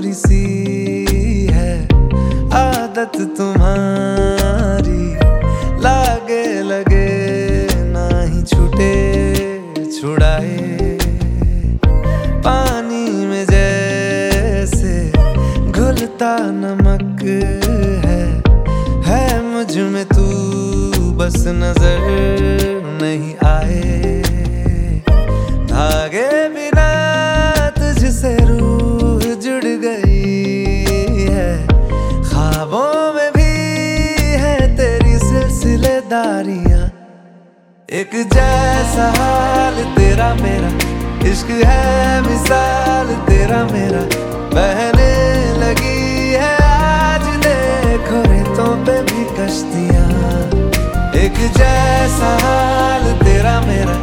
अधूरी सी है, आदत तुम्हारी। लागे लगे ना ही छूटे, छुड़ाए। पानी में जैसे घुलता नमक है है मुझमें तू बस नज़र। ख्वाबों में भी है तेरी सिलसिलेदारियाँ। एक जैसा हाल तेरा मेरा, इश्क है मिसाल तेरा मेरा। बहने लगी है आज देखो रेतों पे भी कश्तियाँ। एक जैसा हाल तेरा मेरा,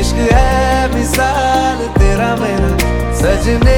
इश्क है मिसाल तेरा मेरा। सजने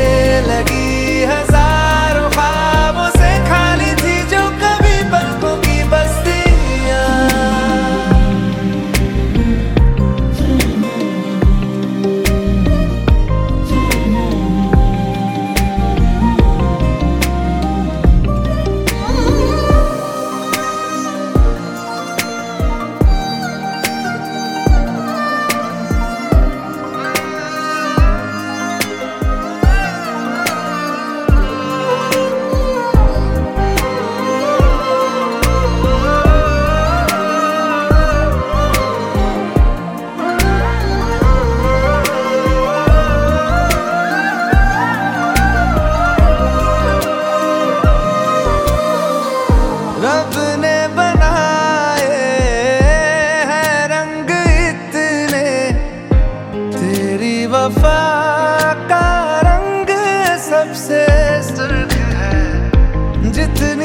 सबसे सुर्ख है जितनी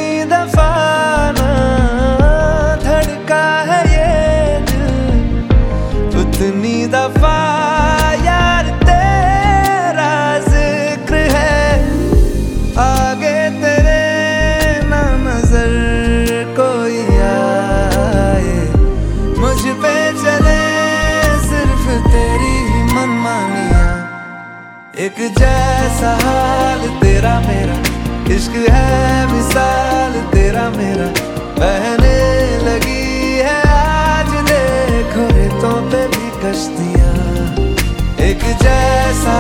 एक जैसा हाल तेरा मेरा, इश्क है मिसाल तेरा मेरा। बहने लगी है आज देखो रेतों पे भी कश्तियाँ। एक जैसा